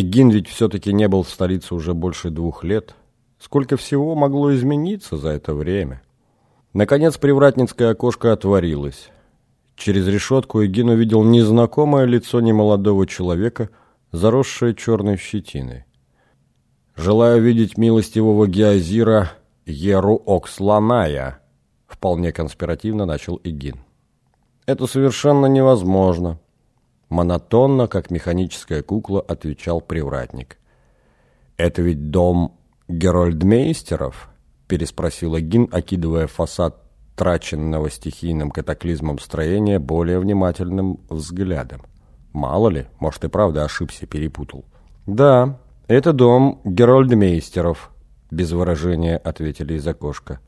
Эгин ведь все-таки не был в столице уже больше двух лет. Сколько всего могло измениться за это время? Наконец привратницкое окошко отворилось. Через решетку Эгин увидел незнакомое лицо немолодого человека, заросшее черной щетиной. «Желаю видеть милостивого Геозира Еру Оксланая», вполне конспиративно начал Игин. «Это совершенно невозможно», монотонно, как механическая кукла, отвечал привратник. «Это ведь дом Герольдмейстеров?» переспросил Игин, окидывая фасад траченного стихийным катаклизмом строения более внимательным взглядом. Мало ли, может и правда ошибся, перепутал. «Да, это дом Герольдмейстеров», — без выражения ответили из окошка.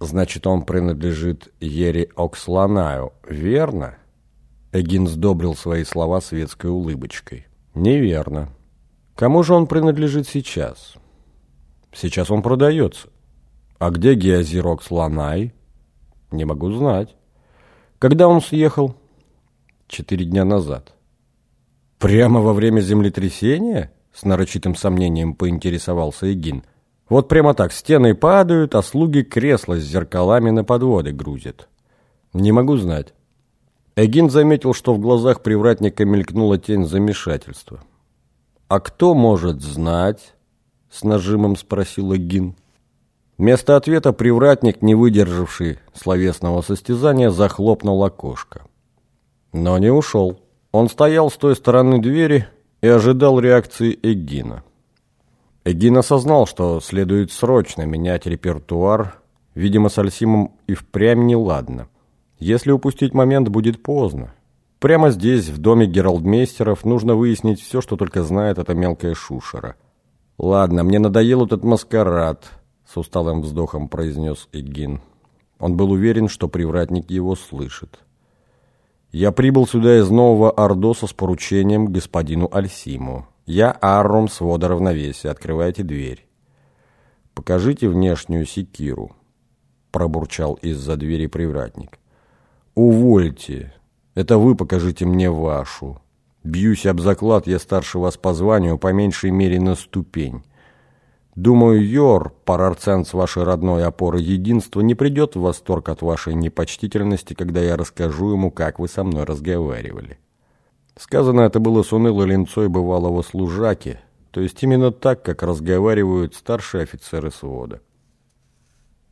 «Значит, он принадлежит Ере Оксланаю, верно?» Эгин сдобрил свои слова светской улыбочкой. «Неверно. Кому же он принадлежит сейчас?» «Сейчас он продается. А где Геозир Оксланай?» «Не могу знать». «Когда он съехал?» «Четыре дня назад». «Прямо во время землетрясения?» С нарочитым сомнением поинтересовался Эгин. «Вот прямо так, стены падают, а слуги кресла с зеркалами на подводы грузят». «Не могу знать». Эгин заметил, что в глазах привратника мелькнула тень замешательства. «А кто может знать?» — с нажимом спросил Эгин. Вместо ответа привратник, не выдержавший словесного состязания, захлопнул окошко. Но не ушел. Он стоял с той стороны двери и ожидал реакции Эггина. Эггин осознал, что следует срочно менять репертуар. Видимо, с Альсимом и впрямь неладно. Если упустить момент, будет поздно. Прямо здесь, в доме Гералдмейстеров, нужно выяснить все, что только знает эта мелкая шушера. «Ладно, мне надоел этот маскарад», — с усталым вздохом произнес Эггин. Он был уверен, что привратник его слышит. Я прибыл сюда из Нового Ордоса с поручением господину Альсиму. Я Аррум свода равновесия. Открывайте дверь. Покажите внешнюю секиру, пробурчал из-за двери привратник. Увольте. Это вы покажите мне вашу. Бьюсь об заклад, я старше вас по званию, по меньшей мере на ступень. Думаю, Йор, парарценс вашей родной опоры единства, не придет в восторг от вашей непочтительности, когда я расскажу ему, как вы со мной разговаривали. Сказано это было с унылой линцой бывалого служаки, то есть именно так, как разговаривают старшие офицеры свода.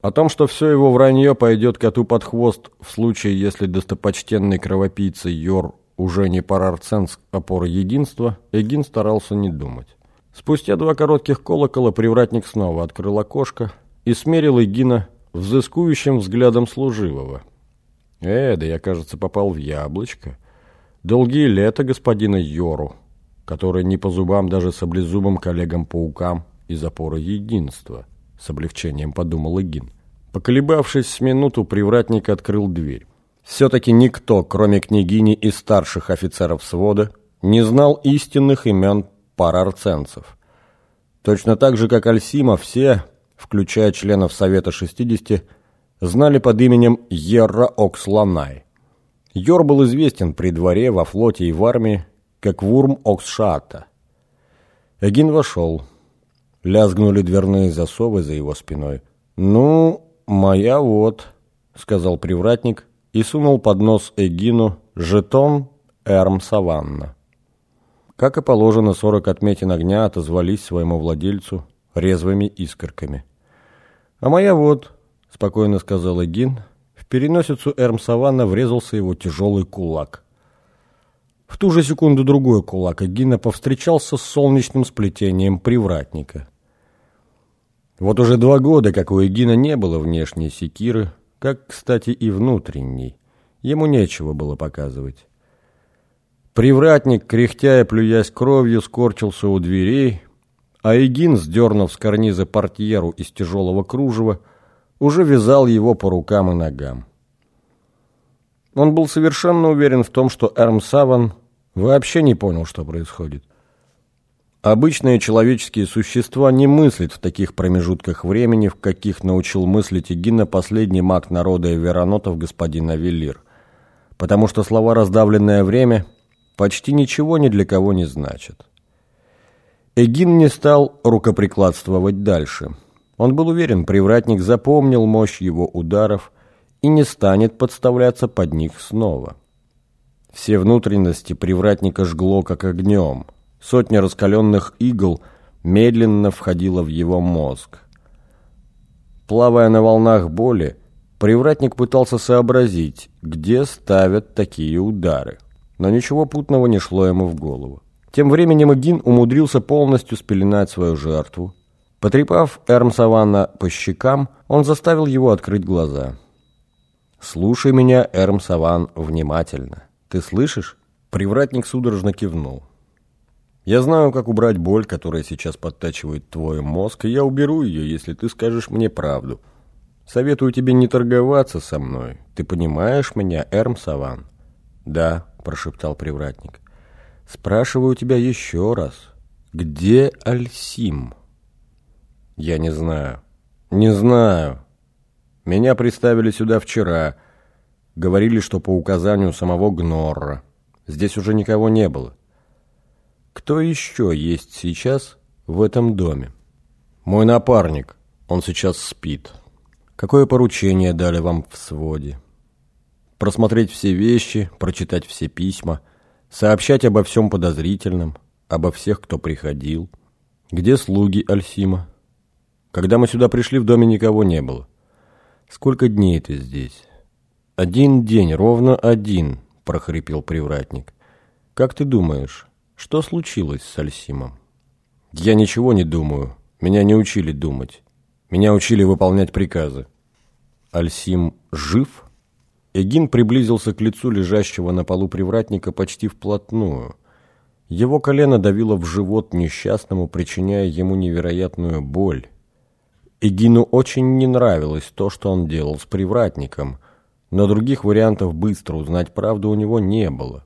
О том, что все его вранье пойдет коту под хвост в случае, если достопочтенный кровопийца Йор уже не парарценс опоры единства, Эгин старался не думать. Спустя два коротких колокола привратник снова открыл окошко и смерил Игина взыскующим взглядом служивого. «Э, да я, кажется, попал в яблочко. Долгие лета господина Йору, который не по зубам даже саблезубым коллегам-паукам из опоры единства», — с облегчением подумал Игин. Поколебавшись с минуту, привратник открыл дверь. Все-таки никто, кроме княгини и старших офицеров свода, не знал истинных имен пара арценцев. Точно так же, как Альсима, все, включая членов Совета 60, знали под именем Ерра Оксланай. Йор был известен при дворе, во флоте и в армии, как Вурм Оксшата. Эгин вошел. Лязгнули дверные засовы за его спиной. «Ну, моя вот», — сказал привратник и сунул под нос Эгину жетон Эрм Саванна. Как и положено, сорок отметин огня отозвались своему владельцу резвыми искорками. «А моя вот», — спокойно сказал Эгин, в переносицу Эрм Саванна врезался его тяжелый кулак. В ту же секунду другой кулак Эгина повстречался с солнечным сплетением привратника. Вот уже два года, как у Эгина не было внешней секиры, как, кстати, и внутренней. Ему нечего было показывать. Привратник, кряхтя и плюясь кровью, скорчился у дверей, а Эгин, сдернув с карниза портьеру из тяжелого кружева, уже вязал его по рукам и ногам. Он был совершенно уверен в том, что Эрм Саван вообще не понял, что происходит. Обычные человеческие существа не мыслят в таких промежутках времени, в каких научил мыслить Эгина последний маг народа Веронотов господин Авелир, потому что слова «раздавленное время» почти ничего ни для кого не значит. Эгин не стал рукоприкладствовать дальше. Он был уверен, привратник запомнил мощь его ударов и не станет подставляться под них снова. Все внутренности привратника жгло как огнем. Сотня раскаленных игл медленно входила в его мозг. Плавая на волнах боли, привратник пытался сообразить, где ставят такие удары. Но ничего путного не шло ему в голову. Тем временем Эгин умудрился полностью спеленать свою жертву. Потрепав Эрм Саванна по щекам, он заставил его открыть глаза. «Слушай меня, Эрм Саван, внимательно. Ты слышишь?» Привратник судорожно кивнул. «Я знаю, как убрать боль, которая сейчас подтачивает твой мозг, и я уберу ее, если ты скажешь мне правду. Советую тебе не торговаться со мной. Ты понимаешь меня, Эрм Саван?» «Да», — прошептал привратник. «Спрашиваю тебя еще раз. Где Альсим?» «Я не знаю». «Не знаю. Меня приставили сюда вчера. Говорили, что по указанию самого Гнорра. Здесь уже никого не было. Кто еще есть сейчас в этом доме? Мой напарник. Он сейчас спит. Какое поручение дали вам в своде? Просмотреть все вещи, прочитать все письма, сообщать обо всем подозрительном, обо всех, кто приходил. Где слуги Альсима? Когда мы сюда пришли, в доме никого не было. Сколько дней ты здесь? «Один день, ровно один», — прохрипел привратник. «Как ты думаешь, что случилось с Альсимом?» «Я ничего не думаю. Меня не учили думать. Меня учили выполнять приказы». «Альсим жив?» Эгин приблизился к лицу лежащего на полу привратника почти вплотную. Его колено давило в живот несчастному, причиняя ему невероятную боль. Эгину очень не нравилось то, что он делал с привратником — но других вариантов быстро узнать правду у него не было.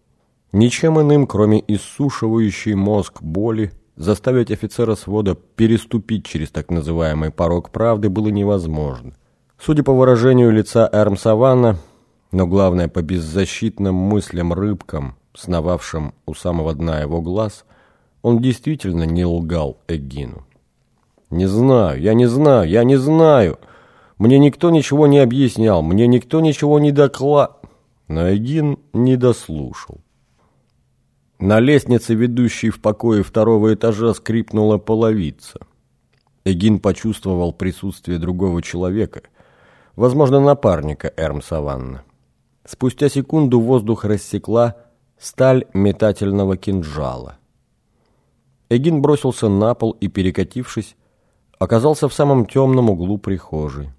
Ничем иным, кроме иссушивающей мозг боли, заставить офицера свода переступить через так называемый порог правды было невозможно. Судя по выражению лица Эрм Саванна, но главное по беззащитным мыслям рыбкам, сновавшим у самого дна его глаз, он действительно не лгал Эгину. «Не знаю, я не знаю, я не знаю!» Мне никто ничего не объяснял, мне никто ничего не доклад... Но Эгин не дослушал. На лестнице, ведущей в покое второго этажа, скрипнула половица. Эгин почувствовал присутствие другого человека, возможно, напарника Эрм Саванна. Спустя секунду воздух рассекла сталь метательного кинжала. Эгин бросился на пол и, перекатившись, оказался в самом темном углу прихожей.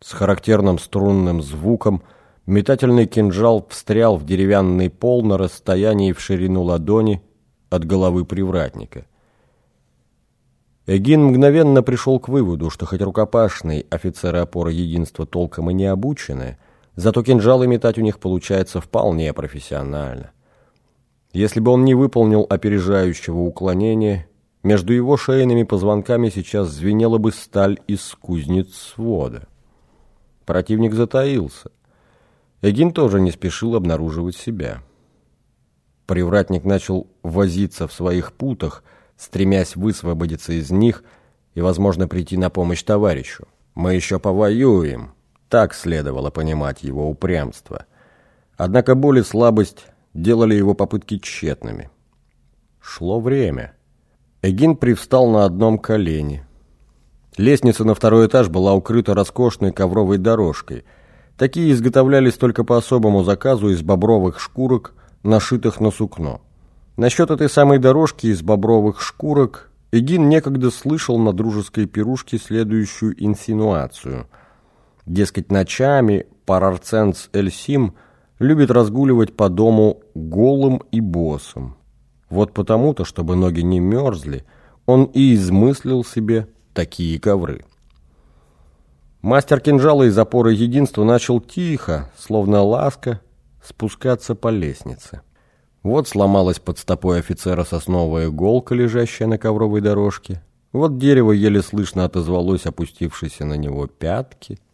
С характерным струнным звуком метательный кинжал встрял в деревянный пол на расстоянии в ширину ладони от головы привратника. Эгин мгновенно пришел к выводу, что хоть рукопашные офицеры опоры единства толком и не обучены, зато кинжалы метать у них получается вполне профессионально. Если бы он не выполнил опережающего уклонения, между его шейными позвонками сейчас звенела бы сталь из кузнец свода. Противник затаился. Эгин тоже не спешил обнаруживать себя. Привратник начал возиться в своих путах, стремясь высвободиться из них и, возможно, прийти на помощь товарищу. «Мы еще повоюем», — так следовало понимать его упрямство. Однако боль и слабость делали его попытки тщетными. Шло время. Эгин привстал на одном колене, Лестница на второй этаж была укрыта роскошной ковровой дорожкой. Такие изготовлялись только по особому заказу из бобровых шкурок, нашитых на сукно. Насчет этой самой дорожки из бобровых шкурок Эгин некогда слышал на дружеской пирушке следующую инсинуацию. Дескать, ночами парарценц Эльсим любит разгуливать по дому голым и босым. Вот потому-то, чтобы ноги не мерзли, он и измыслил себе такие ковры. Мастер кинжала из опоры единства начал тихо, словно ласка, спускаться по лестнице. Вот сломалась под стопой офицера сосновая иголка, лежащая на ковровой дорожке. Вот дерево еле слышно отозвалось опустившейся на него пятки –